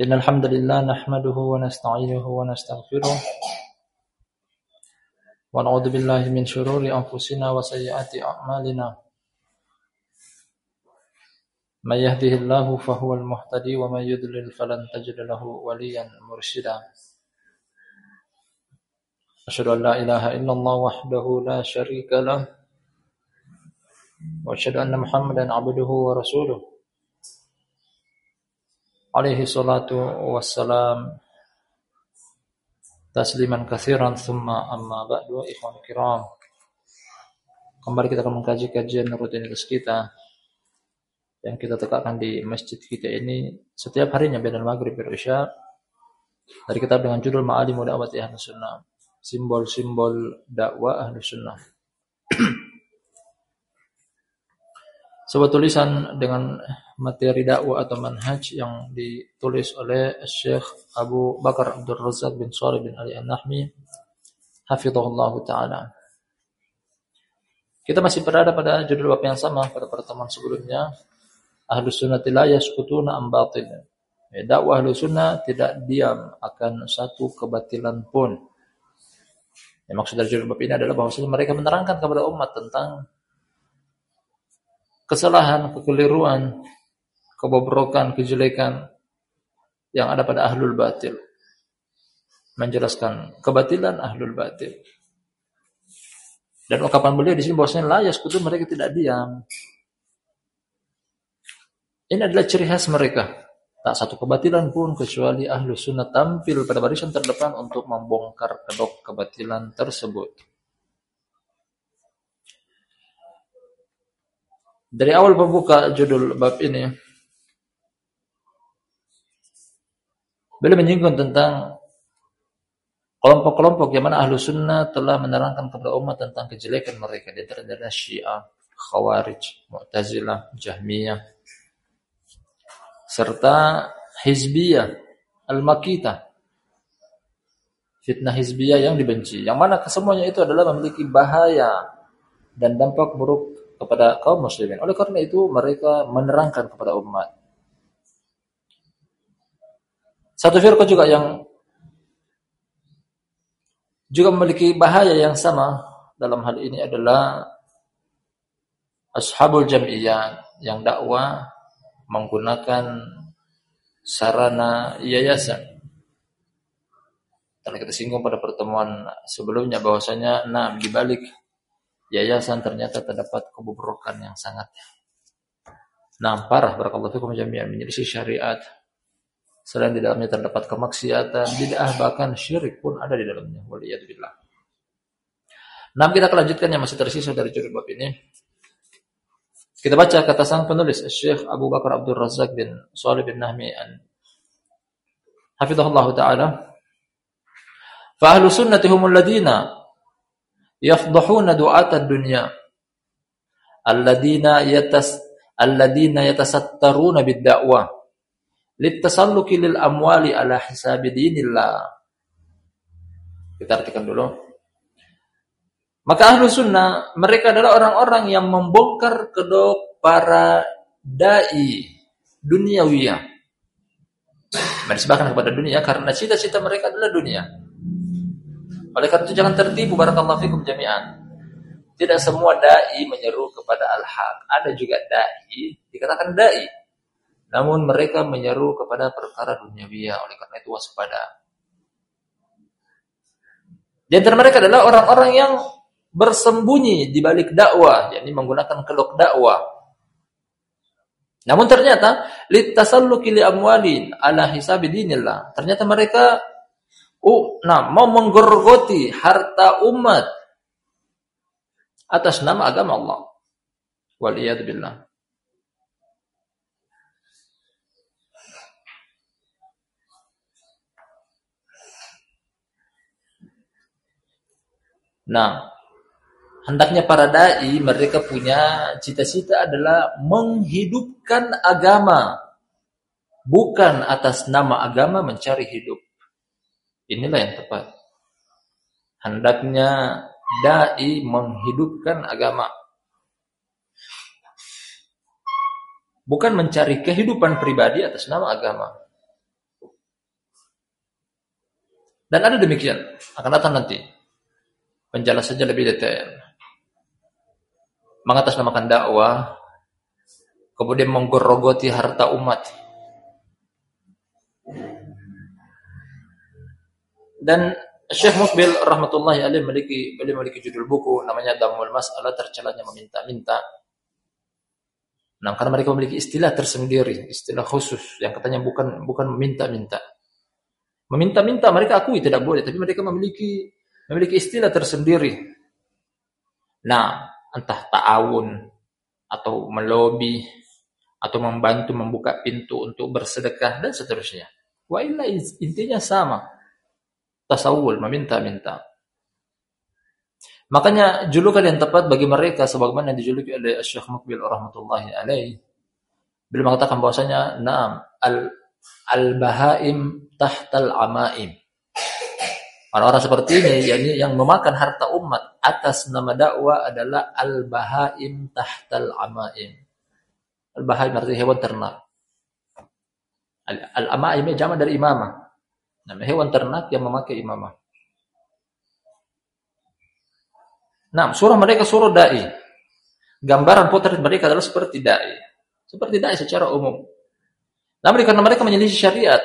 nahmaduhu wa nasta'inuhu wa nastaghfiruh. Wa na'udzu billahi min shururi anfusina wa sayyiati a'malina. May yahdihillahu fahuwal muhtadi wa may yudlil falan tajid lahu waliyan mursyida. Asyhadu an la ilaha illallah wahdahu la syarika lahu وأشهد أن محمدا عبده ورسوله alaihi salatu wassalam. Tasliman kathiran thumma amma ba'du ikhwan kiram. Kembali kita akan mengkaji kajian rutinitas kita yang kita tegakkan di masjid kita ini setiap harinya beda maghrib dan isya. Dari kitab dengan judul Ma'alimu Da'wati ahli Sunnah. Simbol-simbol dakwah ahli Sunnah. Sebuah tulisan dengan materi dakwah atau manhaj yang ditulis oleh Syekh Abu Bakar Abdul Razak bin Shalih bin Ali An-Nahmi hafizahullah taala. Kita masih berada pada judul bab yang sama pada pertemuan sebelumnya. Ahlus sunnah la yaskutuna am batil. Ya, dakwah ahlus sunnah tidak diam akan satu kebatilan pun. Ya, maksud dari judul bab ini adalah bahwasanya mereka menerangkan kepada umat tentang kesalahan, kekeliruan, kebobrokan, kejelekan yang ada pada ahlul batil. Menjelaskan kebatilan ahlul batil. Dan ungkapan beliau di sini bahwasanya layas kutu mereka tidak diam. Ini adalah ciri khas mereka. Tak satu kebatilan pun kecuali ahlu sunnah tampil pada barisan terdepan untuk membongkar kedok kebatilan tersebut. Dari awal pembuka judul bab ini, beliau menyinggung tentang kelompok-kelompok yang mana ahlu sunnah telah menerangkan kepada umat tentang kejelekan mereka. Di antara Syiah, Khawarij, Mu'tazilah, Jahmiyah, serta Hizbiyah, Al-Makitah, fitnah Hizbiyah yang dibenci. Yang mana kesemuanya itu adalah memiliki bahaya dan dampak buruk kepada kaum muslimin. Oleh karena itu mereka menerangkan kepada umat. Satu firqah juga yang juga memiliki bahaya yang sama dalam hal ini adalah ashabul jam'iyah yang dakwah menggunakan sarana yayasan. Karena kita singgung pada pertemuan sebelumnya bahwasanya nah di balik yayasan ternyata terdapat kebobrokan yang sangat nah parah barakallahu fikum jami'an menyelisih syariat selain di dalamnya terdapat kemaksiatan bid'ah bahkan syirik pun ada di dalamnya. Waliyadzubillah. Nah kita akan lanjutkan yang masih tersisa dari judul bab ini. Kita baca kata sang penulis Syekh Abu Bakar Abdul Razak bin Salih bin Nahmi an. Hafizahullah taala. Fa ahlu sunnati humul ladina yafdhuna du'ata dunya. Alladziina yatas alladziina yatasattaruna bid-da'wah litasalluki lil amwali ala hisabi dinillah kita artikan dulu maka ahlu sunnah mereka adalah orang-orang yang membongkar kedok para dai duniawiyah menisbahkan kepada dunia karena cita-cita mereka adalah dunia oleh karena itu jangan tertipu barakallahu fikum jami'an. Tidak semua dai menyeru kepada al-haq. Ada juga dai dikatakan dai. Namun mereka menyeru kepada perkara duniawiya. Oleh karena itu waspada. Di antara mereka adalah orang-orang yang bersembunyi di balik dakwah, yakni menggunakan kedok dakwah. Namun ternyata litasalluki li amwalin ala hisabi dinillah. Ternyata mereka uh, nah mau menggerogoti harta umat atas nama agama Allah. Waliyadzubillah. Nah, hendaknya para dai mereka punya cita-cita adalah menghidupkan agama bukan atas nama agama mencari hidup. Inilah yang tepat. Hendaknya dai menghidupkan agama. Bukan mencari kehidupan pribadi atas nama agama. Dan ada demikian, akan datang nanti. Penjelasannya lebih detail. Mengatasnamakan dakwah, kemudian menggorogoti harta umat. Dan Syekh Mukbil rahmatullahi alaih memiliki beliau memiliki judul buku namanya Damul Mas'alah tercelanya meminta-minta. Nah, karena mereka memiliki istilah tersendiri, istilah khusus yang katanya bukan bukan meminta-minta. Meminta-minta mereka akui tidak boleh, tapi mereka memiliki memiliki istilah tersendiri. Nah, entah ta'awun atau melobi atau membantu membuka pintu untuk bersedekah dan seterusnya. Wa intinya sama tasawul, meminta-minta. Makanya julukan yang tepat bagi mereka sebagaimana yang dijuluki oleh Syekh Mukbil rahmatullahi alaih. Beliau mengatakan bahwasanya na'am al al-bahaim tahtal amaim. Orang-orang seperti ini yakni yang memakan harta umat atas nama dakwah adalah al-bahaim tahtal amaim. Al-bahaim artinya hewan ternak. Al-amaim jamak dari imamah. Nah, hewan ternak yang memakai imamah. Nah, surah mereka surah dai. Gambaran potret mereka adalah seperti dai. Seperti dai secara umum. Namun karena mereka menyelisih syariat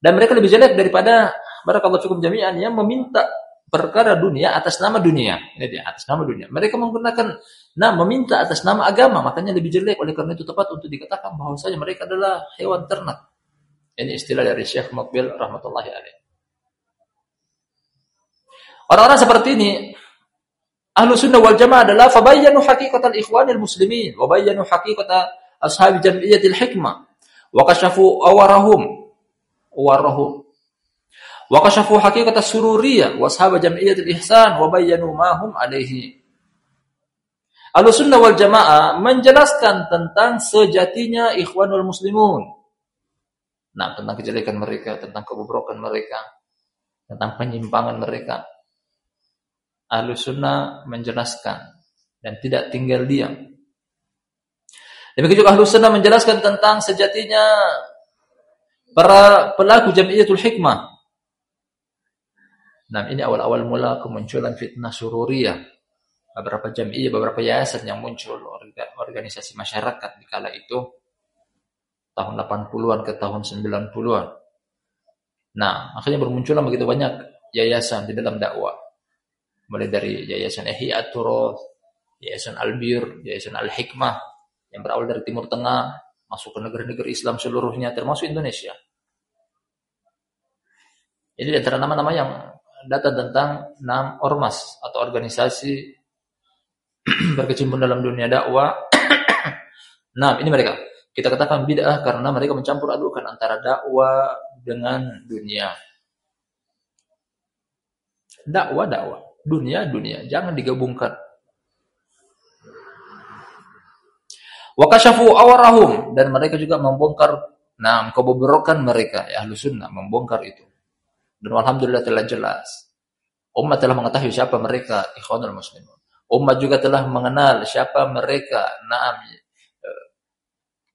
dan mereka lebih jelek daripada barakallahu cukup jami'an yang meminta perkara dunia atas nama dunia. Ini dia, atas nama dunia. Mereka menggunakan nah meminta atas nama agama, makanya lebih jelek oleh karena itu tepat untuk dikatakan bahwasanya mereka adalah hewan ternak. Ini istilah dari Syekh Mukbil rahmatullahi alaih. Orang-orang seperti ini Ahlu sunnah wal jamaah adalah fabayyanu haqiqatal ikhwanil muslimin wa bayyanu haqiqata ashabi jam'iyatil hikmah wa kashafu awarahum warahum wa kashafu haqiqata sururiyah wa ashab jam'iyatil ihsan wa alaihi wal jamaah menjelaskan tentang sejatinya ikhwanul muslimun Nah, tentang kejelekan mereka, tentang kebobrokan mereka, tentang penyimpangan mereka. Ahlu sunnah menjelaskan dan tidak tinggal diam. Demikian juga ahlu sunnah menjelaskan tentang sejatinya para pelaku jamiyatul hikmah. Nah, ini awal-awal mula kemunculan fitnah sururiyah. Beberapa jamiah, beberapa yayasan yang muncul organisasi masyarakat di kala itu tahun 80-an ke tahun 90-an. Nah, akhirnya bermunculan begitu banyak yayasan di dalam dakwah. Mulai dari Yayasan Ihya Turoth, Yayasan Albir, Yayasan Al-Hikmah yang berawal dari Timur Tengah masuk ke negeri-negeri Islam seluruhnya termasuk Indonesia. Ini di antara nama-nama yang data tentang enam ormas atau organisasi berkecimpung dalam dunia dakwah. nah, ini mereka. Kita katakan bid'ah karena mereka mencampur adukan antara dakwah dengan dunia. Dakwah dakwah, dunia dunia, jangan digabungkan. Wa kasyafu awarahum dan mereka juga membongkar nah kebobrokan mereka ya ahlu sunnah membongkar itu. Dan alhamdulillah telah jelas. Umat telah mengetahui siapa mereka ikhwanul muslimun. Umat juga telah mengenal siapa mereka. Naam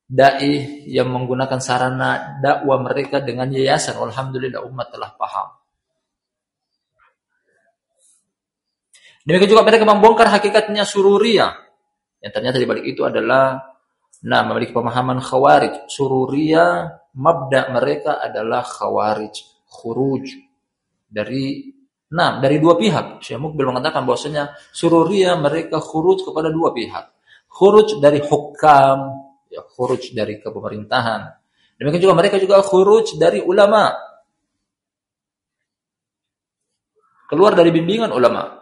dai yang menggunakan sarana dakwah mereka dengan yayasan. Alhamdulillah umat telah paham. Demikian juga mereka membongkar hakikatnya sururiyah. Yang ternyata di balik itu adalah nah memiliki pemahaman khawarij. Sururiyah mabda mereka adalah khawarij, khuruj dari nah dari dua pihak. Syekh Mukbil mengatakan bahwasanya sururiyah mereka khuruj kepada dua pihak. Khuruj dari hukam ya khuruj dari kepemerintahan. Demikian juga mereka juga khuruj dari ulama. Keluar dari bimbingan ulama.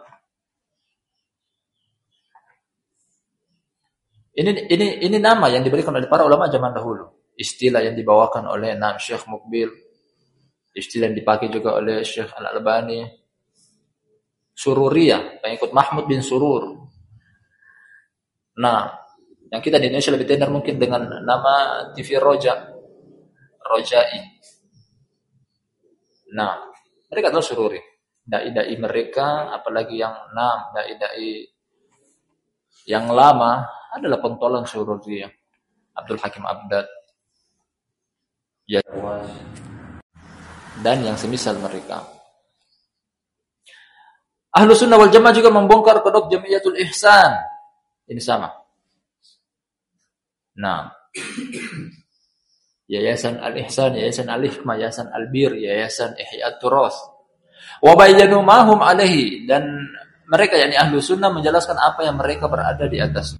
Ini ini ini nama yang diberikan oleh para ulama zaman dahulu. Istilah yang dibawakan oleh Nam Syekh Mukbil. Istilah yang dipakai juga oleh Syekh Al-Albani. Sururiyah, pengikut Mahmud bin Surur. Nah, yang kita di Indonesia lebih tenar mungkin dengan nama TV Roja. Rojai. Nah, mereka adalah sururi. Dai-dai mereka, apalagi yang enam, dai-dai yang lama adalah pentolan sururi. Abdul Hakim Abdad. Ya, dan yang semisal mereka. Ahlu sunnah wal jamaah juga membongkar kodok jamiyatul ihsan. Ini sama. Nah. Yayasan Al-Ihsan, Yayasan Al-Hikmah, Yayasan Al-Bir, Yayasan Ihya Turas. Wa bayyanu mahum alaihi dan mereka yakni ahlu sunnah menjelaskan apa yang mereka berada di atas.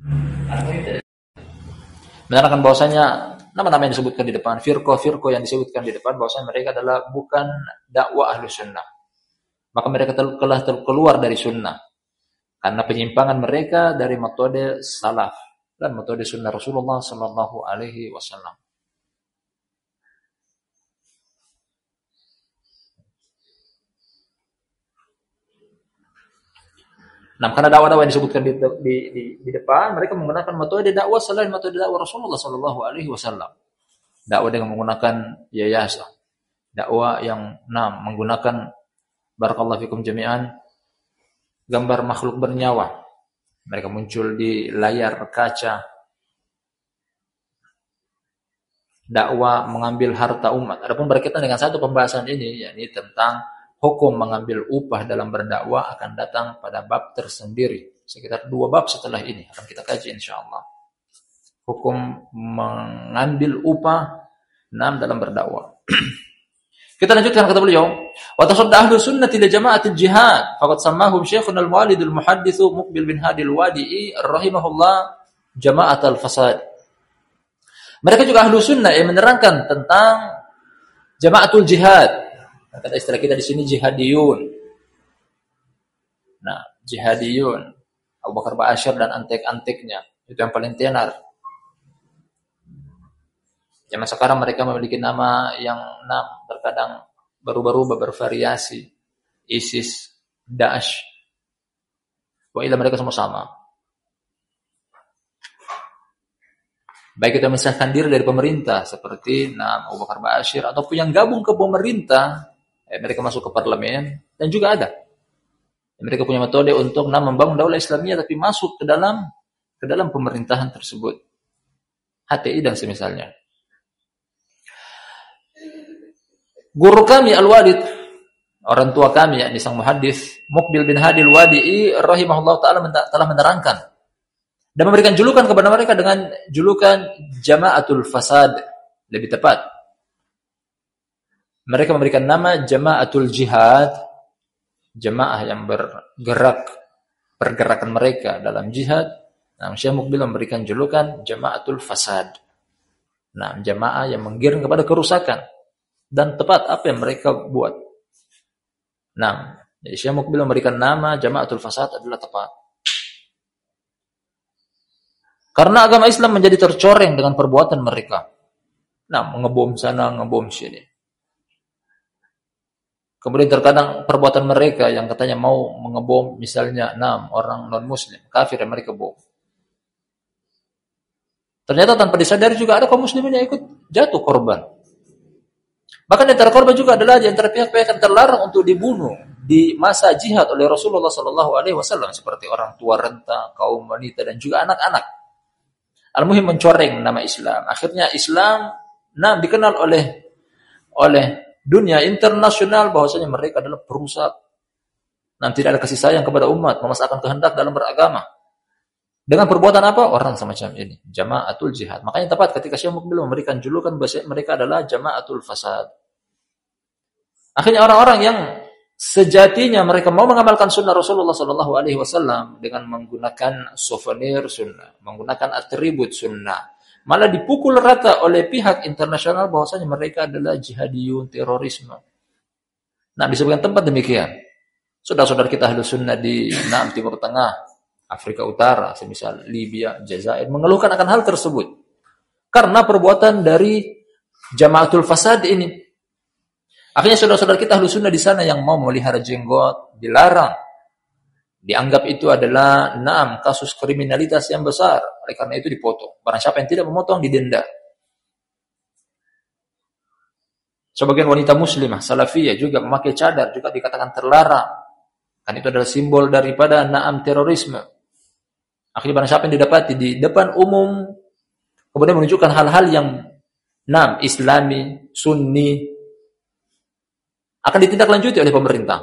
Menerangkan bahwasanya nama-nama yang disebutkan di depan, firqah-firqah yang disebutkan di depan bahwasanya mereka adalah bukan dakwah ahlu sunnah maka mereka telah keluar dari sunnah. Karena penyimpangan mereka dari metode salaf dan metode sunnah Rasulullah Sallallahu Alaihi Wasallam. Nah, karena dakwah-dakwah yang disebutkan di, di, di, di depan, mereka menggunakan metode dakwah selain metode dakwah Rasulullah Sallallahu Alaihi Wasallam. Dakwah dengan menggunakan yayasan, dakwah yang enam menggunakan barakallahu fikum jami'an gambar makhluk bernyawa. Mereka muncul di layar kaca. Dakwah mengambil harta umat. Adapun berkaitan dengan satu pembahasan ini yakni tentang hukum mengambil upah dalam berdakwah akan datang pada bab tersendiri. Sekitar dua bab setelah ini akan kita kaji insyaallah. Hukum mengambil upah enam dalam berdakwah. Kita lanjutkan kata beliau, wa tasadda ahlu sunnati li jama'atil jihad. Faqad sammahum syekhuna al-walid al-muhaddits Muqbil bin Hadi al-Wadi'i rahimahullah jama'atul fasad. Mereka juga ahlu sunnah yang menerangkan tentang jama'atul jihad. Kata istilah kita di sini jihadiyun. Nah, jihadiyun. Abu Bakar Ba'asyir dan antek-anteknya. Itu yang paling tenar. Zaman sekarang mereka memiliki nama yang enam, terkadang baru-baru bervariasi. ISIS, Daesh. Wah, mereka semua sama. Baik kita misalkan diri dari pemerintah seperti Nam Abu Bakar Bashir ataupun yang gabung ke pemerintah, mereka masuk ke parlemen dan juga ada. Mereka punya metode untuk nam membangun daulah Islamiyah tapi masuk ke dalam ke dalam pemerintahan tersebut. HTI dan semisalnya. Guru kami Al-Walid, orang tua kami yakni sang muhaddis Mukbil bin Hadi Al-Wadi'i rahimahullah taala telah menerangkan dan memberikan julukan kepada mereka dengan julukan Jamaatul Fasad lebih tepat. Mereka memberikan nama Jamaatul Jihad, jamaah yang bergerak pergerakan mereka dalam jihad. Nah, Syekh Mukbil memberikan julukan Jamaatul Fasad. Nah, jamaah yang menggiring kepada kerusakan dan tepat apa yang mereka buat. Nah, jadi Syekh Mukbil memberikan nama Jamaatul Fasad adalah tepat. Karena agama Islam menjadi tercoreng dengan perbuatan mereka. Nah, ngebom sana, ngebom sini. Kemudian terkadang perbuatan mereka yang katanya mau mengebom misalnya enam orang non muslim, kafir yang mereka bom. Ternyata tanpa disadari juga ada kaum muslimin yang ikut jatuh korban. Bahkan antara korban juga adalah di antara pihak-pihak yang terlarang untuk dibunuh di masa jihad oleh Rasulullah Shallallahu Alaihi Wasallam seperti orang tua renta, kaum wanita dan juga anak-anak. Al-Muhim mencoreng nama Islam. Akhirnya Islam nah dikenal oleh oleh dunia internasional bahwasanya mereka adalah perusak. Nanti tidak ada kasih sayang kepada umat, memasakkan kehendak dalam beragama. Dengan perbuatan apa? Orang semacam ini. Jamaatul jihad. Makanya tepat ketika Syekh Mukbil memberikan julukan mereka adalah jamaatul fasad. Akhirnya orang-orang yang sejatinya mereka mau mengamalkan sunnah Rasulullah Sallallahu Alaihi Wasallam dengan menggunakan souvenir sunnah, menggunakan atribut sunnah, malah dipukul rata oleh pihak internasional bahwasanya mereka adalah jihadiyun terorisme. Nah disebutkan tempat demikian. Saudara-saudara kita ahlu sunnah di Nam Timur Tengah, Afrika Utara, semisal Libya, Jazair, mengeluhkan akan hal tersebut. Karena perbuatan dari Jamaatul Fasad ini. Akhirnya saudara-saudara kita ahlu sunnah di sana yang mau memelihara jenggot, dilarang. Dianggap itu adalah enam kasus kriminalitas yang besar. Oleh karena itu dipotong. Barang siapa yang tidak memotong didenda. Sebagian wanita muslimah, salafiyah juga memakai cadar juga dikatakan terlarang. Kan itu adalah simbol daripada naam terorisme. Akhirnya barang siapa yang didapati di depan umum kemudian menunjukkan hal-hal yang naam islami, sunni akan ditindaklanjuti oleh pemerintah.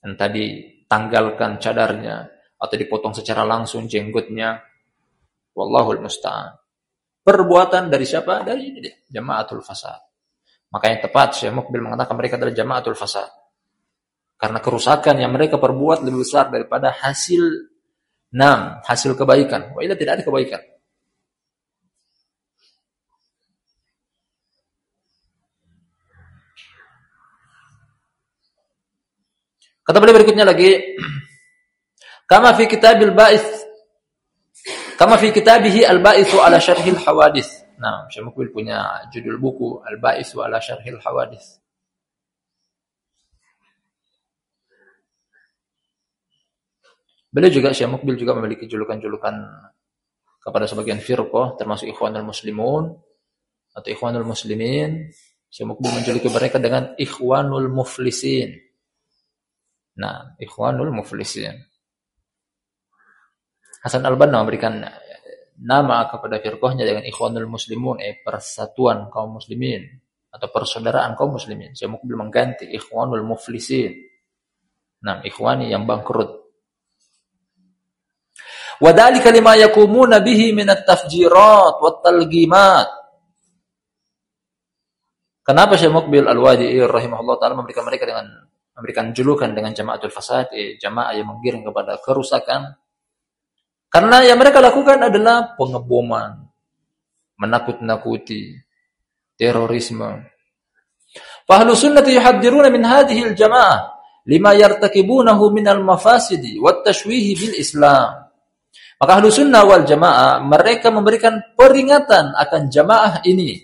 Dan tadi tanggalkan cadarnya atau dipotong secara langsung jenggotnya. Wallahul musta'an. Perbuatan dari siapa? Dari ini dia, jamaatul fasad. Maka yang tepat Syekh Mukbil mengatakan mereka adalah jamaatul fasad. Karena kerusakan yang mereka perbuat lebih besar daripada hasil enam, hasil kebaikan. Wah, tidak ada kebaikan. Kata beliau berikutnya lagi, kama fi kitabil ba'its kama fi kitabihi al-ba'itsu ala syarhil hawadits. Nah, Syekh punya judul buku Al-Ba'itsu ala syarhil hawadits. Beliau juga Syekh juga memiliki julukan-julukan kepada sebagian firqah termasuk Ikhwanul Muslimun atau Ikhwanul Muslimin. Syekh menjuluki mereka dengan Ikhwanul Muflisin. Nah, Ikhwanul Muflisin. Hasan Al-Banna memberikan nama kepada firqahnya dengan Ikhwanul Muslimun, eh persatuan kaum muslimin atau persaudaraan kaum muslimin. Saya mungkin mengganti Ikhwanul Muflisin. Nah, ikhwani yang bangkrut. Wadhalika lima yakumuna bihi min at-tafjirat wat talgimat. Kenapa Syekh Mukbil Al-Wadi'i rahimahullah taala memberikan mereka dengan memberikan julukan dengan jamaatul fasad, eh, jamaah yang menggiring kepada kerusakan. Karena yang mereka lakukan adalah pengeboman, menakut-nakuti, terorisme. Fahlu sunnati yuhaddiruna min hadhihi al-jamaah lima yartakibunahu min al-mafasidi wat tashwihi bil Islam. Maka ahlu sunnah wal jamaah mereka memberikan peringatan akan jamaah ini.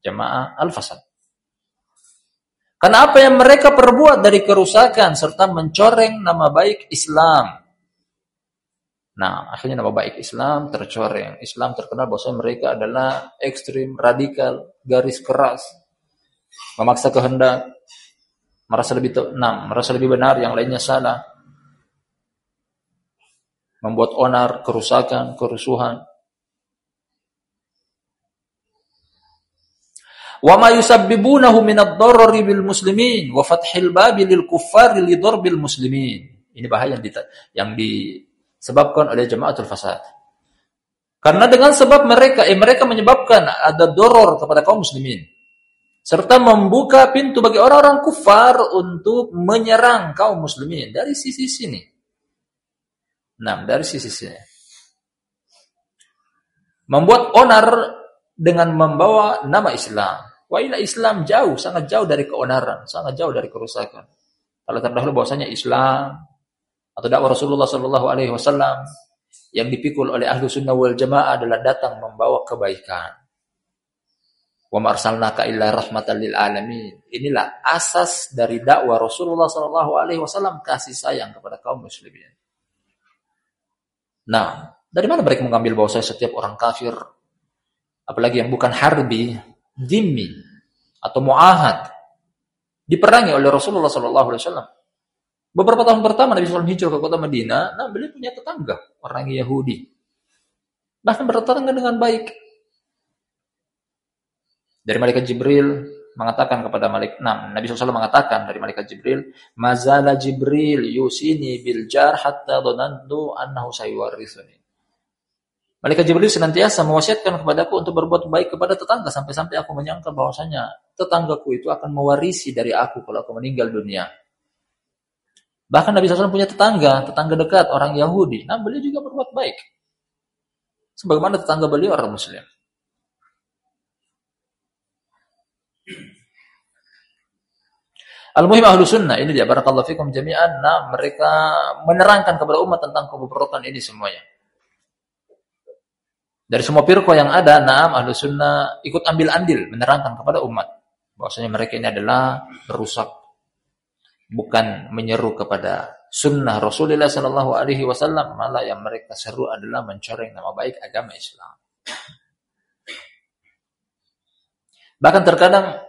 Jamaah al-fasad. Karena apa yang mereka perbuat dari kerusakan serta mencoreng nama baik Islam. Nah, akhirnya nama baik Islam tercoreng. Islam terkenal bahwa mereka adalah ekstrim, radikal, garis keras, memaksa kehendak, merasa lebih enam, merasa lebih benar, yang lainnya salah, membuat onar, kerusakan, kerusuhan. Wa ma yusabbibunahu min ad-darari bil muslimin wa fathil babi lil kuffari li darbil muslimin. Ini bahaya yang, yang disebabkan oleh jamaatul fasad. Karena dengan sebab mereka eh mereka menyebabkan ada doror kepada kaum muslimin serta membuka pintu bagi orang-orang kufar untuk menyerang kaum muslimin dari sisi sini. Nah, dari sisi sini. Membuat onar dengan membawa nama Islam. Wailah Islam jauh, sangat jauh dari keonaran, sangat jauh dari kerusakan. Kalau terdahulu bahwasanya Islam atau dakwah Rasulullah Shallallahu Alaihi Wasallam yang dipikul oleh ahlu sunnah wal jamaah adalah datang membawa kebaikan. Wa marsalnaka illa rahmatan lil alamin. Inilah asas dari dakwah Rasulullah Shallallahu Alaihi Wasallam kasih sayang kepada kaum muslimin. Nah, dari mana mereka mengambil bahwa setiap orang kafir, apalagi yang bukan harbi, dhimmi atau muahad diperangi oleh Rasulullah Sallallahu Alaihi Wasallam. Beberapa tahun pertama Nabi SAW hijrah ke kota Madinah, nah beliau punya tetangga orang Yahudi, bahkan bertetangga dengan baik. Dari malaikat Jibril mengatakan kepada Malik, nah, Nabi SAW mengatakan dari malaikat Jibril, Mazala Jibril yusini bil jar hatta donantu annahu sayuwarithuni. Malaikat Jibril senantiasa mewasiatkan kepadaku untuk berbuat baik kepada tetangga sampai-sampai aku menyangka bahwasanya tetanggaku itu akan mewarisi dari aku kalau aku meninggal dunia. Bahkan Nabi SAW punya tetangga, tetangga dekat orang Yahudi. Nah, beliau juga berbuat baik. Sebagaimana tetangga beliau orang Muslim. Al-Muhim Ahlu Sunnah, ini dia, Barakallahu Fikum Jami'an, nah mereka menerangkan kepada umat tentang kebobrokan ini semuanya. Dari semua firqah yang ada, naam ahlu sunnah ikut ambil andil menerangkan kepada umat bahwasanya mereka ini adalah merusak bukan menyeru kepada sunnah Rasulullah Sallallahu Alaihi Wasallam malah yang mereka seru adalah mencoreng nama baik agama Islam. Bahkan terkadang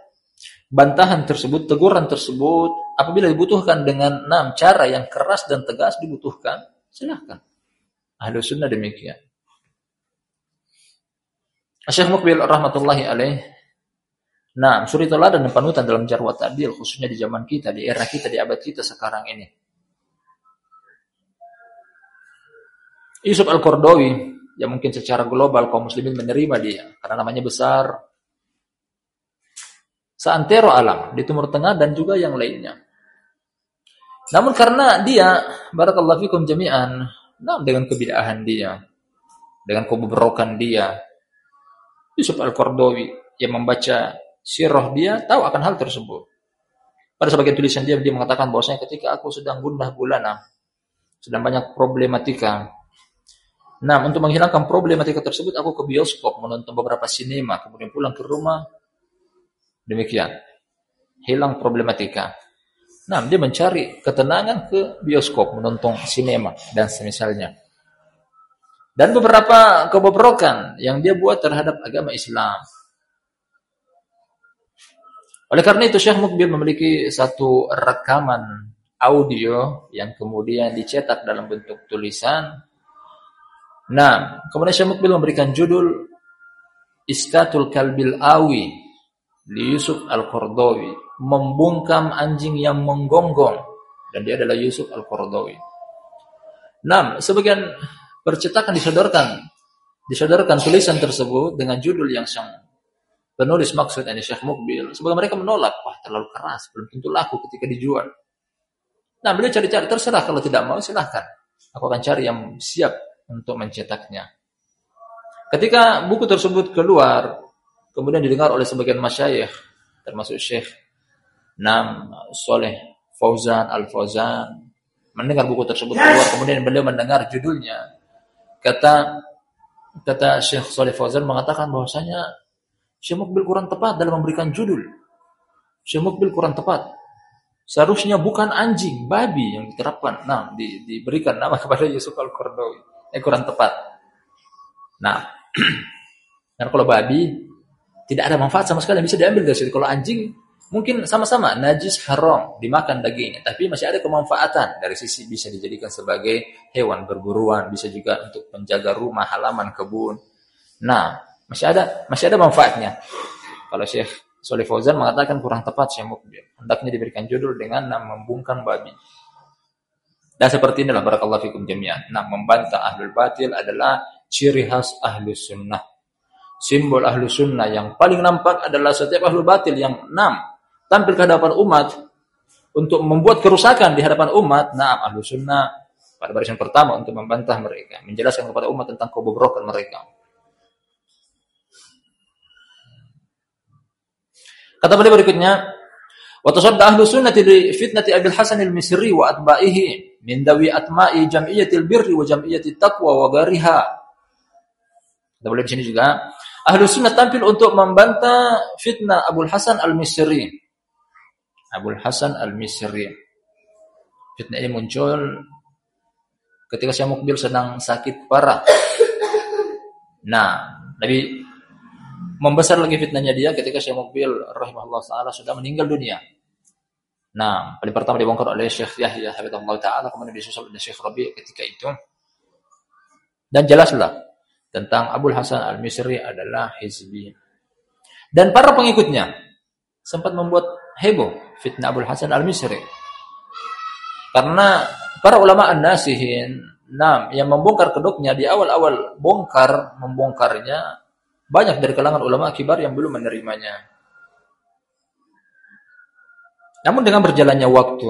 bantahan tersebut, teguran tersebut, apabila dibutuhkan dengan enam cara yang keras dan tegas dibutuhkan, silahkan. Ahlu sunnah demikian. Syekh Mukbil rahmatullahi alaih Nah, suri teladan dan panutan dalam jarwat adil khususnya di zaman kita, di era kita, di abad kita sekarang ini. Yusuf Al-Qardawi yang mungkin secara global kaum muslimin menerima dia karena namanya besar seantero alam di Timur Tengah dan juga yang lainnya. Namun karena dia barakallahu fikum jami'an, nah dengan kebidahan dia, dengan kebobrokan dia, Yusuf Al-Qardawi yang membaca sirah dia tahu akan hal tersebut. Pada sebagian tulisan dia dia mengatakan bahwasanya ketika aku sedang gundah gulana, sedang banyak problematika, Nah, untuk menghilangkan problematika tersebut, aku ke bioskop menonton beberapa sinema, kemudian pulang ke rumah. Demikian. Hilang problematika. Nah, dia mencari ketenangan ke bioskop, menonton sinema, dan semisalnya. Dan beberapa kebobrokan yang dia buat terhadap agama Islam. Oleh karena itu, Syekh Mukbil memiliki satu rekaman audio yang kemudian dicetak dalam bentuk tulisan Nah, kemudian Syekh Mukbil memberikan judul Iskatul Kalbil Awi di Yusuf Al-Qardawi, membungkam anjing yang menggonggong dan dia adalah Yusuf Al-Qardawi. Nah, sebagian percetakan disodorkan. Disodorkan tulisan tersebut dengan judul yang sang penulis maksud ini Syekh Mukbil. Sebagai mereka menolak wah terlalu keras belum tentu laku ketika dijual. Nah beliau cari-cari terserah kalau tidak mau silahkan. Aku akan cari yang siap untuk mencetaknya. Ketika buku tersebut keluar, kemudian didengar oleh sebagian masyayikh, termasuk Syekh Nam Soleh Fauzan Al-Fauzan, mendengar buku tersebut keluar, kemudian beliau mendengar judulnya. Kata kata Syekh Soleh Fauzan mengatakan bahwasanya Syekh Mukbil kurang tepat dalam memberikan judul. Syekh Mukbil kurang tepat. Seharusnya bukan anjing, babi yang diterapkan. Nah, di, diberikan nama kepada Yusuf Al-Qardawi eh kurang tepat. Nah, dan kalau babi tidak ada manfaat sama sekali yang bisa diambil dari situ. Kalau anjing mungkin sama-sama najis haram dimakan dagingnya, tapi masih ada kemanfaatan dari sisi bisa dijadikan sebagai hewan berburuan, bisa juga untuk menjaga rumah, halaman, kebun. Nah, masih ada masih ada manfaatnya. Kalau Syekh Soleh Fauzan mengatakan kurang tepat Syekh. Hendaknya diberikan judul dengan nama membungkam babi. Dan seperti inilah barakallahu fikum jami'an. Nah, membantah ahlul batil adalah ciri khas ahlu sunnah. Simbol ahlu sunnah yang paling nampak adalah setiap ahlu batil yang enam tampil ke hadapan umat untuk membuat kerusakan di hadapan umat. Nah, ahlu sunnah pada barisan pertama untuk membantah mereka, menjelaskan kepada umat tentang kebobrokan mereka. Kata beliau berikutnya, wa tasadda ahlu sunnati li fitnati Abil Hasan al-Misri wa atba'ihi min dawi atma'i jam'iyatil birri wa jam'iyatit taqwa wa gariha. Kita boleh di sini juga Ahlu sunnah tampil untuk membantah fitnah Abul Hasan al-Misri. Abul Hasan al-Misri. Fitnah ini muncul ketika Syekh Mukbil sedang sakit parah. Nah, Nabi membesar lagi fitnahnya dia ketika Syekh Mukbil rahimahullah taala sudah meninggal dunia. Nah, paling pertama dibongkar oleh Syekh Yahya Habibullah Ta'ala, kemudian disusul oleh Syekh Rabi ketika itu. Dan jelaslah tentang Abdul Hasan Al-Misri adalah hizbi. Dan para pengikutnya sempat membuat heboh fitnah Abdul Hasan Al-Misri. Karena para ulama an-nasihin, nah, yang membongkar kedoknya di awal-awal bongkar, membongkarnya, banyak dari kalangan ulama kibar yang belum menerimanya. Namun dengan berjalannya waktu,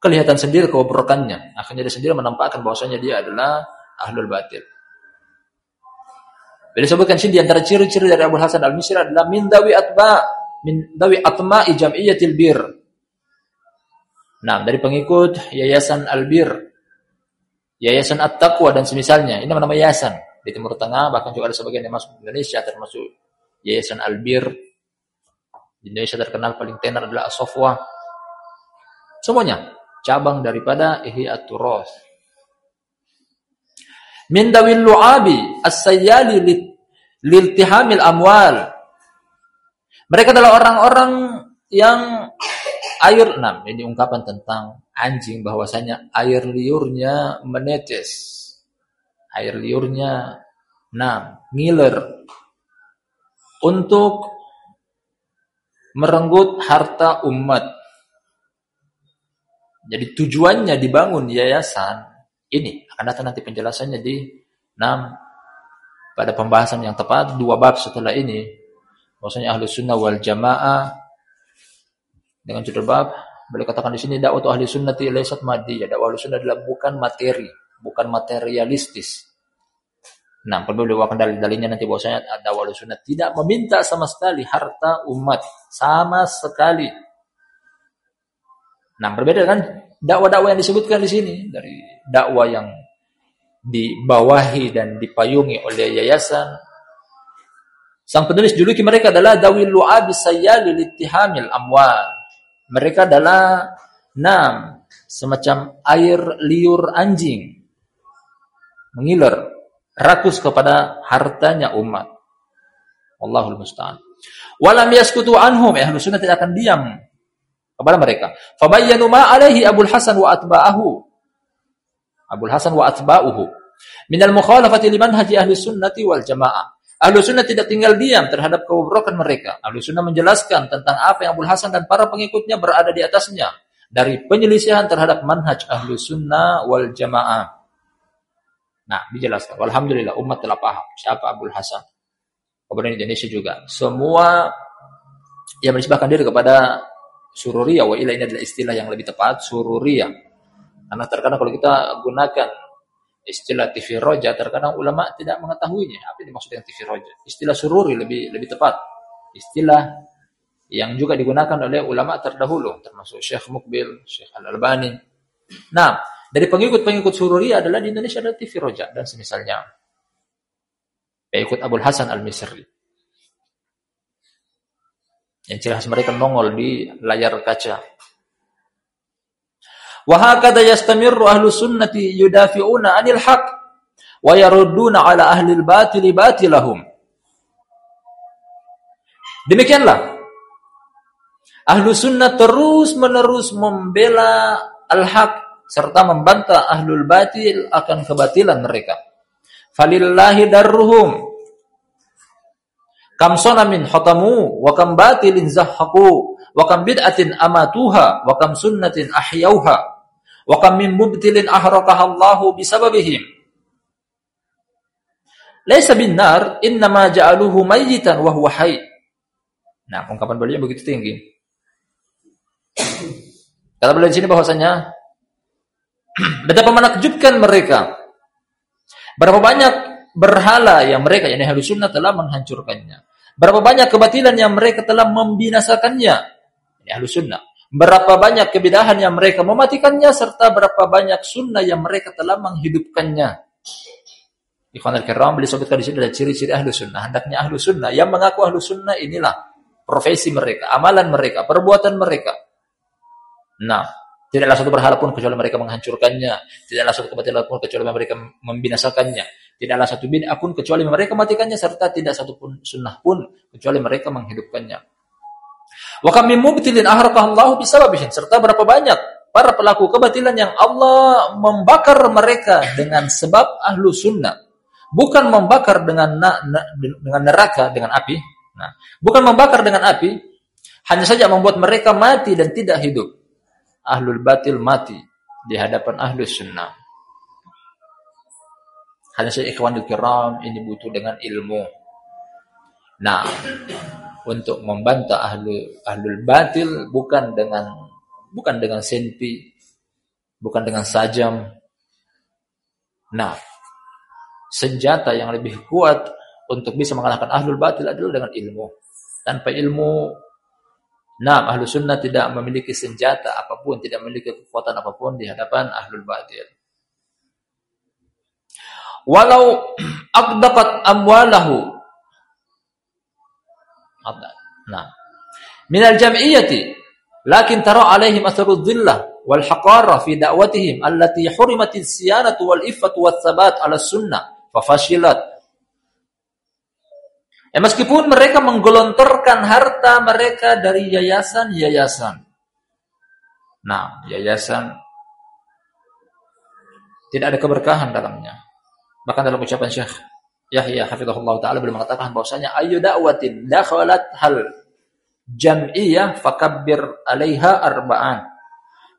kelihatan sendiri kebobrokannya. Akhirnya dia sendiri menampakkan bahwasanya dia adalah ahlul batil. Bila disebutkan sini di antara ciri-ciri dari Abu Hasan Al-Misri adalah min dawi atba min dawi atma jam'iyatil bir. Nah, dari pengikut Yayasan Al-Bir, Yayasan At-Taqwa dan semisalnya. Ini nama yayasan di Timur Tengah, bahkan juga ada sebagian yang masuk Indonesia termasuk Yayasan Al-Bir di Indonesia terkenal paling tenar adalah Asofwa. Semuanya cabang daripada Ihya Turas. Min dawil lu'abi as-sayyali liltihamil amwal. Mereka adalah orang-orang yang air enam ini ungkapan tentang anjing bahwasanya air liurnya menetes. Air liurnya enam ngiler untuk merenggut harta umat. Jadi tujuannya dibangun yayasan ini akan datang nanti penjelasannya di 6 pada pembahasan yang tepat dua bab setelah ini maksudnya ahlu sunnah wal jamaah dengan judul bab boleh katakan di sini dakwah ahli sunnah laisat madiyah dakwah ahli sunnah adalah bukan materi bukan materialistis Nah, perlu diwakilkan dalil-dalilnya nanti bahwasanya ada wali sunnah tidak meminta sama sekali harta umat sama sekali. Nah, berbeda kan dakwah-dakwah yang disebutkan di sini dari dakwah yang dibawahi dan dipayungi oleh yayasan. Sang penulis juluki mereka adalah dawil lu'abi sayyali littihamil amwal. Mereka adalah enam semacam air liur anjing mengiler rakus kepada hartanya umat. Allahul musta'an. Walam yaskutu anhum, ya sunnah tidak akan diam kepada mereka. Fabayyanu ma alaihi Hasan wa atba'ahu. Abul Hasan wa atba'uhu. Minal mukhalafati liman haji ahli sunnati wal jamaah. Ahlu sunnah tidak tinggal diam terhadap kebobrokan mereka. Ahlu sunnah menjelaskan tentang apa yang Abul Hasan dan para pengikutnya berada di atasnya. Dari penyelisihan terhadap manhaj ahlu sunnah wal jamaah. Nah, dijelaskan. Alhamdulillah umat telah paham siapa Abdul Hasan. Kemudian Indonesia juga. Semua yang menisbahkan diri kepada sururiyah. Wa ila ini adalah istilah yang lebih tepat. Sururiyah. Karena terkadang kalau kita gunakan istilah TV roja, terkadang ulama tidak mengetahuinya. Apa yang dimaksud dengan TV roja? Istilah sururi lebih lebih tepat. Istilah yang juga digunakan oleh ulama terdahulu. Termasuk Syekh Mukbil, Syekh Al-Albani. Nah, dari pengikut-pengikut Sururi adalah di Indonesia ada TV Roja dan semisalnya. Pengikut Abdul Hasan Al-Misri. Yang ciri khas mereka nongol di layar kaca. Yastamirru ahlu sunnati yudafi'una anil wa ala. Demikianlah. Ahlu sunnah terus menerus membela al-haq serta membantah ahlul batil akan kebatilan mereka. Falillahi darruhum. Kam min hatamu wa kam batilin zahhaku wa kam bid'atin amatuha wa kam sunnatin ahyauha wa kam min mubtilin ahraqaha Allahu bisababihim. Laisa bin nar innama ja'aluhu mayyitan wa huwa hayy. Nah, ungkapan beliau begitu tinggi. Kata beliau di sini bahwasanya Betapa menakjubkan mereka. Berapa banyak berhala yang mereka, yang ahli sunnah telah menghancurkannya. Berapa banyak kebatilan yang mereka telah membinasakannya. Ahli sunnah. Berapa banyak kebidahan yang mereka mematikannya, serta berapa banyak sunnah yang mereka telah menghidupkannya. Ikhwan al-kiram, beli sebutkan di sini ciri-ciri ahlu sunnah. Hendaknya ahlu sunnah. Yang mengaku ahlu sunnah inilah profesi mereka, amalan mereka, perbuatan mereka. Nah, Tidaklah satu berhala pun kecuali mereka menghancurkannya. Tidaklah satu kebatilan pun kecuali mereka membinasakannya. Tidaklah satu bid'ah pun kecuali mereka matikannya serta tidak satu pun sunnah pun kecuali mereka menghidupkannya. Wa kam min mubtilin serta berapa banyak para pelaku kebatilan yang Allah membakar mereka dengan sebab ahlu sunnah. Bukan membakar dengan na, na, dengan neraka dengan api. Nah, bukan membakar dengan api, hanya saja membuat mereka mati dan tidak hidup ahlul batil mati di hadapan ahlus sunnah. Hanya saya ikhwanul kiram ini butuh dengan ilmu. Nah, untuk membantah ahlu, ahlul batil bukan dengan bukan dengan senpi, bukan dengan sajam. Nah, senjata yang lebih kuat untuk bisa mengalahkan ahlul batil adalah dengan ilmu. Tanpa ilmu Nah, ahlu sunnah tidak memiliki senjata apa pun, tidak memiliki kekuatan apa pun di hadapan ahlul batil. Walau aqdaqat amwalahu. Nah, minal jam'iyyati lakin tara alaihim atharu dhillah wal haqara fi da'watihim allati hurimatis siyanatu wal iffatu wat thabat ala sunnah fafashilat Ya, meskipun mereka menggelontorkan harta mereka dari yayasan-yayasan. Nah, yayasan tidak ada keberkahan dalamnya. Bahkan dalam ucapan Syekh Yahya hafizahullah taala beliau mengatakan bahwasanya ayu da'watin dakhalat hal jam'iyah fakabbir 'alaiha arba'an.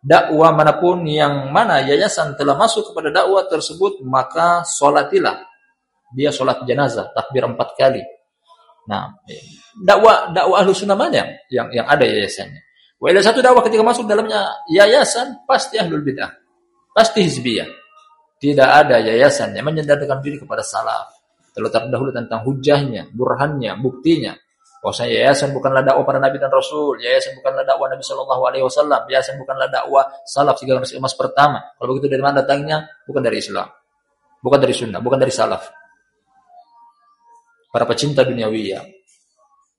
Dakwah mana pun yang mana yayasan telah masuk kepada dakwah tersebut maka solatilah dia solat jenazah takbir empat kali Nah, dakwah dakwah ahlu sunnah mana yang yang ada yayasannya? Wa satu dakwah ketika masuk dalamnya yayasan pasti ahlul bid'ah. Pasti hizbiyah. Tidak ada yayasan yang menyandarkan diri kepada salaf. Terletak dahulu tentang hujahnya, burhannya, buktinya. Bahwasanya yayasan bukanlah dakwah para nabi dan rasul, yayasan bukanlah dakwah Nabi Shallallahu alaihi wasallam, yayasan bukanlah dakwah salaf tiga generasi emas pertama. Kalau begitu dari mana datangnya? Bukan dari Islam. Bukan dari sunnah, bukan dari salaf para pecinta duniawiya,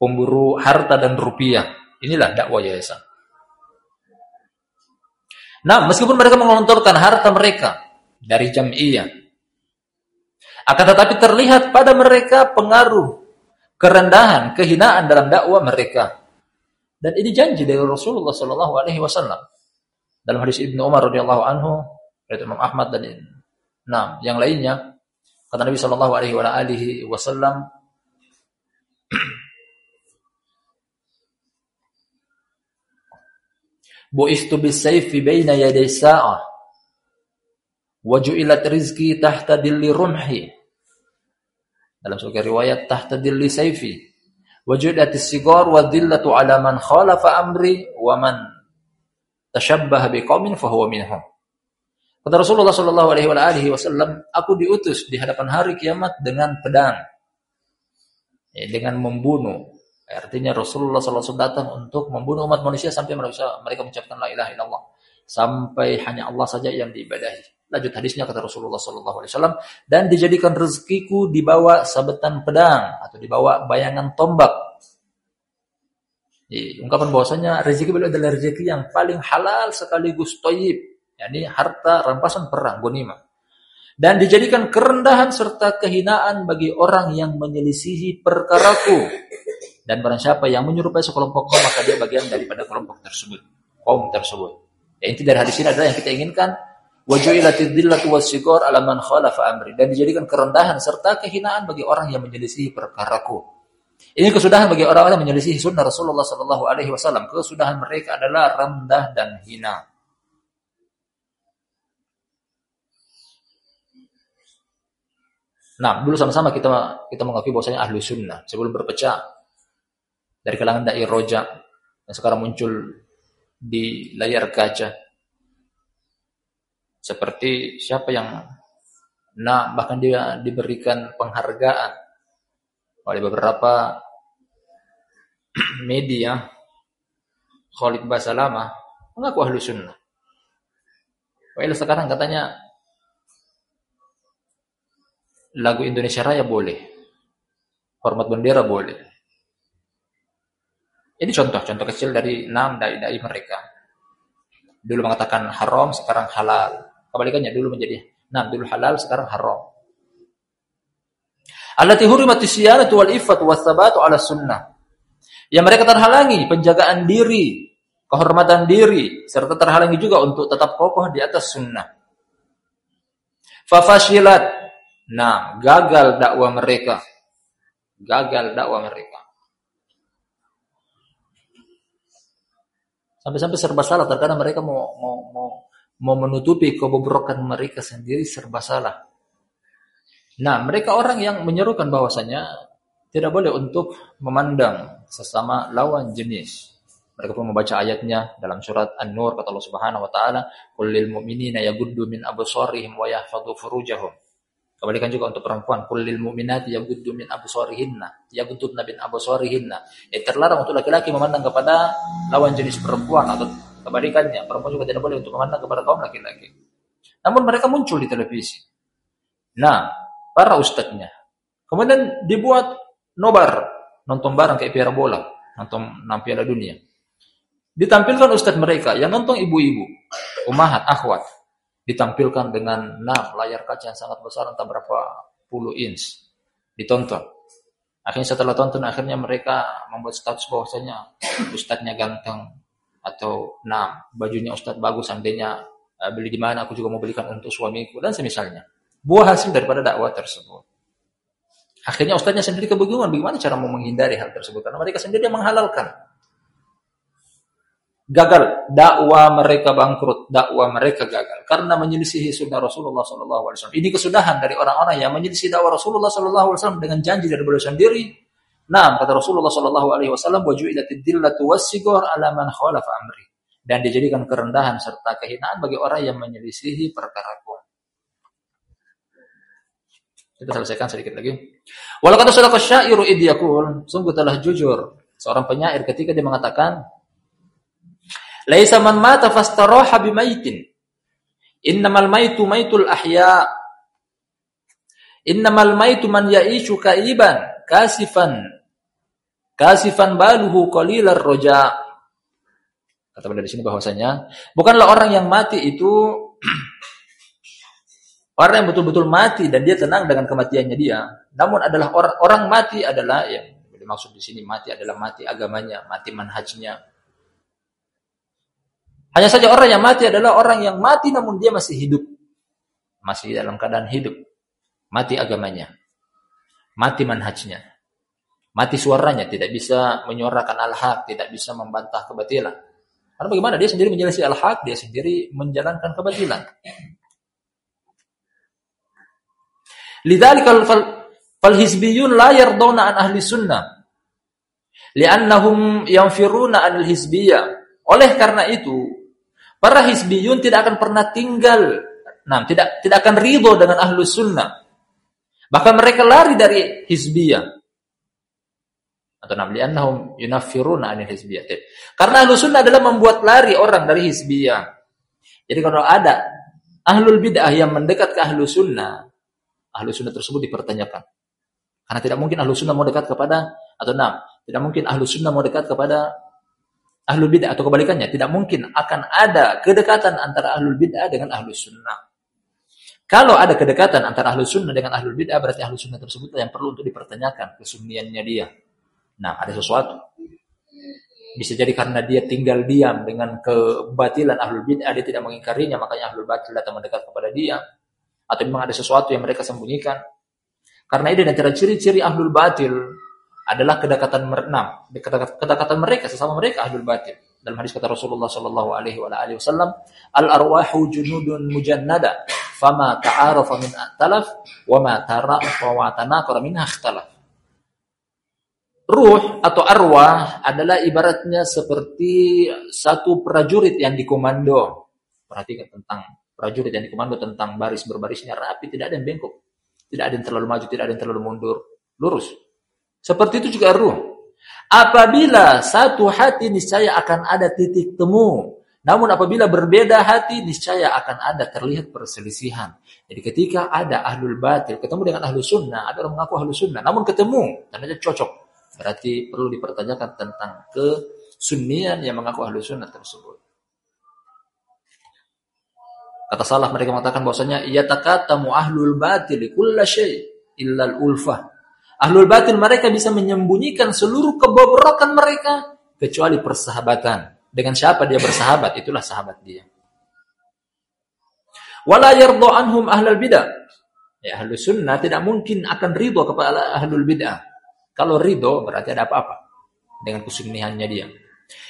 pemburu harta dan rupiah. Inilah dakwah yayasan. Nah, meskipun mereka mengelontorkan harta mereka dari jam'iyah, akan tetapi terlihat pada mereka pengaruh kerendahan, kehinaan dalam dakwah mereka. Dan ini janji dari Rasulullah Shallallahu Alaihi Wasallam dalam hadis Ibnu Umar radhiyallahu anhu, dari Imam Ahmad dan nah yang lainnya kata Nabi Shallallahu Alaihi Wasallam Bu'istu bisayfi baina yaday sa'ah. Waju'ilat rizki tahta dilli rumhi. Dalam sebuah riwayat tahta dilli sayfi. Waju'ilat sigar wa dillatu ala man khalafa amri wa man tashabbaha biqaumin fahuwa minhum. Kata Rasulullah sallallahu alaihi wasallam, aku diutus di hadapan hari kiamat dengan pedang. Ya, dengan membunuh Artinya Rasulullah SAW datang untuk membunuh umat manusia sampai mereka, mereka mengucapkan la ilaha illallah. Sampai hanya Allah saja yang diibadahi. Lanjut hadisnya kata Rasulullah SAW. Dan dijadikan rezekiku dibawa sabetan pedang. Atau dibawa bayangan tombak. Jadi, ungkapan bahwasanya rezeki beliau adalah rezeki yang paling halal sekaligus toyib. Yani harta rampasan perang, gonima. Dan dijadikan kerendahan serta kehinaan bagi orang yang menyelisihi perkaraku dan barang siapa yang menyerupai sekelompok kaum maka dia bagian daripada kelompok tersebut, kaum tersebut. Ya, inti dari hadis ini adalah yang kita inginkan wajuilatid dillatu wasiqar ala man khalafa amri dan dijadikan kerendahan serta kehinaan bagi orang yang menyelisihi perkaraku. Ini kesudahan bagi orang-orang yang menyelisihi sunnah Rasulullah Sallallahu Alaihi Wasallam. Kesudahan mereka adalah rendah dan hina. Nah, dulu sama-sama kita kita mengakui bahwasanya ahlu sunnah sebelum berpecah dari kalangan dai roja yang sekarang muncul di layar kaca. Seperti siapa yang nah bahkan dia diberikan penghargaan oleh beberapa media Khalid Basalama mengaku ahlu sunnah. Well, sekarang katanya lagu Indonesia Raya boleh. Hormat bendera boleh. Ini contoh-contoh kecil dari enam dai-dai mereka. Dulu mengatakan haram, sekarang halal. Kebalikannya dulu menjadi enam, dulu halal, sekarang haram. Allati hurimat siyanatu wal iffat was sabatu ala sunnah. Yang mereka terhalangi penjagaan diri, kehormatan diri, serta terhalangi juga untuk tetap kokoh di atas sunnah. Fafashilat. Nah, gagal dakwah mereka. Gagal dakwah mereka. Sampai-sampai serba salah terkadang mereka mau mau mau mau menutupi kebobrokan mereka sendiri serba salah. Nah, mereka orang yang menyerukan bahwasanya tidak boleh untuk memandang sesama lawan jenis. Mereka pun membaca ayatnya dalam surat An-Nur kata Allah Subhanahu wa taala, "Qul lil mu'minina yaghuddu min absarihim wa yahfadhu furujahum." Kebalikan juga untuk perempuan, kulil mu'minati yaghuddu min absarihinna, yaghudduna min absarihinna. Ya terlarang untuk laki-laki memandang kepada lawan jenis perempuan atau kebalikannya, perempuan juga tidak boleh untuk memandang kepada kaum laki-laki. Namun mereka muncul di televisi. Nah, para ustadznya. Kemudian dibuat nobar, nonton bareng kayak piala bola, nonton piala dunia. Ditampilkan ustadz mereka yang nonton ibu-ibu. umahat, akhwat ditampilkan dengan enam layar kaca yang sangat besar entah berapa puluh inch ditonton akhirnya setelah tonton akhirnya mereka membuat status bahwasanya ustadznya ganteng atau enam bajunya ustadz bagus seandainya uh, beli di mana aku juga mau belikan untuk suamiku dan semisalnya. Buah hasil daripada dakwah tersebut. Akhirnya ustadznya sendiri kebingungan bagaimana cara mau menghindari hal tersebut? Karena mereka sendiri yang menghalalkan. Gagal. Dakwah mereka bangkrut. Dakwah mereka gagal. Karena menyelisihi sunnah Rasulullah Wasallam. Ini kesudahan dari orang-orang yang menyelisih dakwah Rasulullah Wasallam dengan janji dari beliau sendiri nah kata Rasulullah Sallallahu Alaihi Wasallam wajuilatid dillatu wasigor ala man khalafa amri. Dan dijadikan kerendahan serta kehinaan bagi orang yang menyelisihi perkaraku kita selesaikan sedikit lagi. Walau kata sadaqa syairu idyakul sungguh telah jujur seorang penyair ketika dia mengatakan Laisa man mata fastaroha bimaitin. Innamal maitu maitul ahya. Innamal maitu man ya'ishu kaiban kasifan kasifan baluhu qalilar roja. Kata beliau di sini bahwasanya bukanlah orang yang mati itu orang yang betul-betul mati dan dia tenang dengan kematiannya dia. Namun adalah orang orang mati adalah yang dimaksud di sini mati adalah mati agamanya, mati manhajnya, hanya saja orang yang mati adalah orang yang mati namun dia masih hidup. Masih dalam keadaan hidup. Mati agamanya. Mati manhajnya. Mati suaranya. Tidak bisa menyuarakan al-haq. Tidak bisa membantah kebatilan. Karena bagaimana? Dia sendiri menjelaskan al-haq. Dia sendiri menjalankan kebatilan. Lidzalika fal hizbiyun la yarduna an ahli sunnah. Li'annahum yanfiruna anil hizbiyah. Oleh karena itu, Para hizbiyun tidak akan pernah tinggal, nah, tidak tidak akan ridho dengan ahlu sunnah. Bahkan mereka lari dari hizbiyah. Atau namli annahum yunafiruna anil hizbiyah. Karena ahlu sunnah adalah membuat lari orang dari hizbiyah. Jadi kalau ada ahlul bid'ah yang mendekat ke ahlu sunnah, ahlu sunnah tersebut dipertanyakan. Karena tidak mungkin ahlu sunnah mau dekat kepada, atau enam, tidak mungkin ahlu sunnah mau dekat kepada ahlul bid'ah atau kebalikannya. Tidak mungkin akan ada kedekatan antara ahlul bid'ah dengan ahlul sunnah. Kalau ada kedekatan antara ahlul sunnah dengan ahlul bid'ah, berarti ahlul sunnah tersebut yang perlu untuk dipertanyakan kesunniannya dia. Nah, ada sesuatu. Bisa jadi karena dia tinggal diam dengan kebatilan ahlul bid'ah, dia tidak mengingkarinya, makanya ahlul batil datang mendekat kepada dia. Atau memang ada sesuatu yang mereka sembunyikan. Karena ini antara ciri-ciri ahlul batil adalah kedekatan merenam, kedekatan mereka sesama mereka ahlul batil. Dalam hadis kata Rasulullah sallallahu alaihi wasallam, al arwahu junudun mujannada, fama ta'arafa min talaf, wa ma tara wa tanaqara minha ikhtalaf. Ruh atau arwah adalah ibaratnya seperti satu prajurit yang dikomando. Perhatikan tentang prajurit yang dikomando tentang baris berbarisnya rapi, tidak ada yang bengkok. Tidak ada yang terlalu maju, tidak ada yang terlalu mundur. Lurus. Seperti itu juga ruh. Apabila satu hati niscaya akan ada titik temu. Namun apabila berbeda hati niscaya akan ada terlihat perselisihan. Jadi ketika ada ahlul batil ketemu dengan ahlul sunnah, ada orang mengaku ahlul sunnah, namun ketemu ternyata cocok. Berarti perlu dipertanyakan tentang kesunnian yang mengaku ahlul sunnah tersebut. Kata salah mereka mengatakan bahwasanya takatamu ahlul batil kulla syai illa al-ulfah. Ahlul batin mereka bisa menyembunyikan seluruh kebobrokan mereka kecuali persahabatan. Dengan siapa dia bersahabat, itulah sahabat dia. Wala yardu anhum ahlul bidah. Ya, ahlul sunnah tidak mungkin akan ridho kepada ahlul bidah. Kalau ridho berarti ada apa-apa dengan kesunnihannya dia.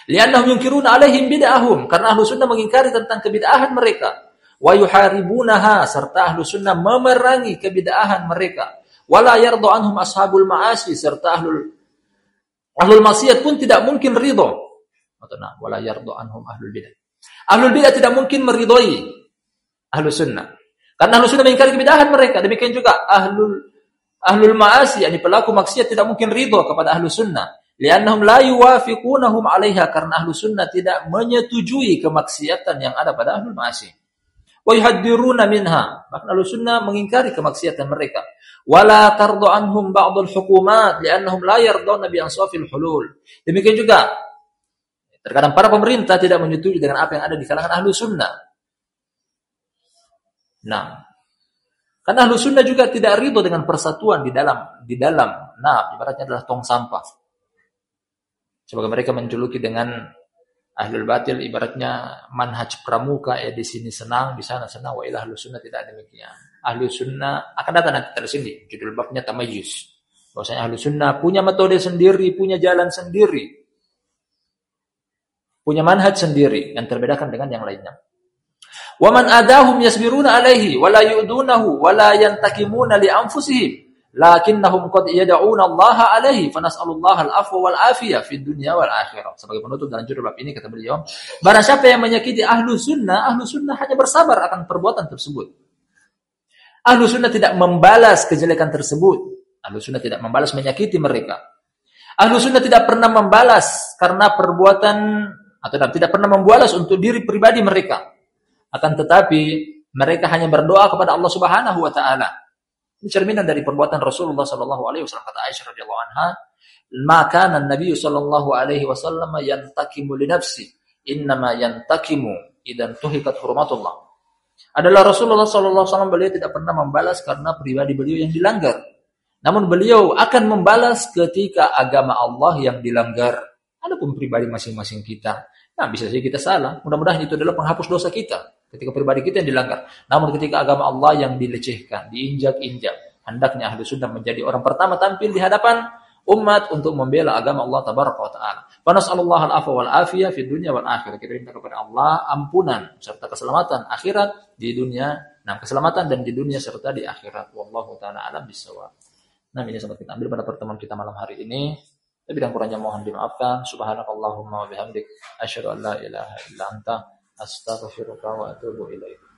Liannahum yunkiruna alaihim bid'ahum karena ahlu sunnah mengingkari tentang kebid'ahan mereka. Wa yuharibunaha serta ahlu sunnah memerangi kebid'ahan mereka wala yardu anhum ashabul ma'asi serta ahlul ahlul maksiat pun tidak mungkin ridho. Nah, wala yardu anhum ahlul bidah. Ahlul bidah tidak mungkin meridhoi ahlus sunnah. Karena ahlus sunnah mengingkari kebidahan mereka. Demikian juga ahlul ahlul ma'asi, yakni pelaku maksiat tidak mungkin ridho kepada ahlus sunnah. Liannahum la yuwafiqunahum 'alaiha karena ahlus sunnah tidak menyetujui kemaksiatan yang ada pada ahlul ma'asi. Wa yuhaddiruna minha. Maka ahlus sunnah mengingkari kemaksiatan mereka wala tardu anhum ba'dul hukumat li'annahum la yarduna bi ansafil hulul. Demikian juga terkadang para pemerintah tidak menyetujui dengan apa yang ada di kalangan ahlu sunnah. Nah, karena ahlu sunnah juga tidak ridho dengan persatuan di dalam di dalam. Nah, ibaratnya adalah tong sampah. Sebagai mereka menjuluki dengan ahlul batil ibaratnya manhaj pramuka ya di sini senang di sana senang. Wa ahlu sunnah tidak demikian. Ahlu sunnah akan datang nanti tersini judul babnya tamayus. Bahwasanya ahlu sunnah punya metode sendiri punya jalan sendiri. Punya manhaj sendiri yang terbedakan dengan yang lainnya Waman adahum yasbiruna alaihi wala yu'dunahu wala yantakimuna li anfusihim lakinnahum qad yad'una Allah alaihi fa nas'alullah al-afwa wal afiyah fid dunya wal akhirah. Sebagai penutup dalam judul bab ini kata beliau, barang siapa yang menyakiti ahlu sunnah, ahlu sunnah hanya bersabar akan perbuatan tersebut. Ahlu sunnah tidak membalas kejelekan tersebut. Ahlu sunnah tidak membalas menyakiti mereka. Ahlu sunnah tidak pernah membalas karena perbuatan atau tidak pernah membalas untuk diri pribadi mereka. Akan tetapi mereka hanya berdoa kepada Allah Subhanahu wa taala. Ini cerminan dari perbuatan Rasulullah sallallahu alaihi wasallam kata Aisyah radhiyallahu anha, "Maka Nabi sallallahu alaihi wasallam yantakimu li nafsi, innama yantakimu idan tuhikat hurmatullah." Adalah Rasulullah sallallahu alaihi wasallam beliau tidak pernah membalas karena pribadi beliau yang dilanggar. Namun beliau akan membalas ketika agama Allah yang dilanggar. Adapun pribadi masing-masing kita, nah bisa saja kita salah. Mudah-mudahan itu adalah penghapus dosa kita ketika pribadi kita yang dilanggar. Namun ketika agama Allah yang dilecehkan, diinjak-injak, hendaknya ahli sunnah menjadi orang pertama tampil di hadapan umat untuk membela agama Allah tabaraka wa taala. Fanas'alullah al-afwa wal afiyah fi dunya wal akhirah. Kita minta kepada Allah ampunan serta keselamatan akhirat di dunia, nah keselamatan dan di dunia serta di akhirat. Wallahu taala alam bisawab. Nah, ini sempat kita ambil pada pertemuan kita malam hari ini. Tapi dan kurangnya mohon dimaafkan. Subhanakallahumma wa bihamdik. Asyhadu an la ilaha illa anta. Astaghfiruka wa atubu ilaik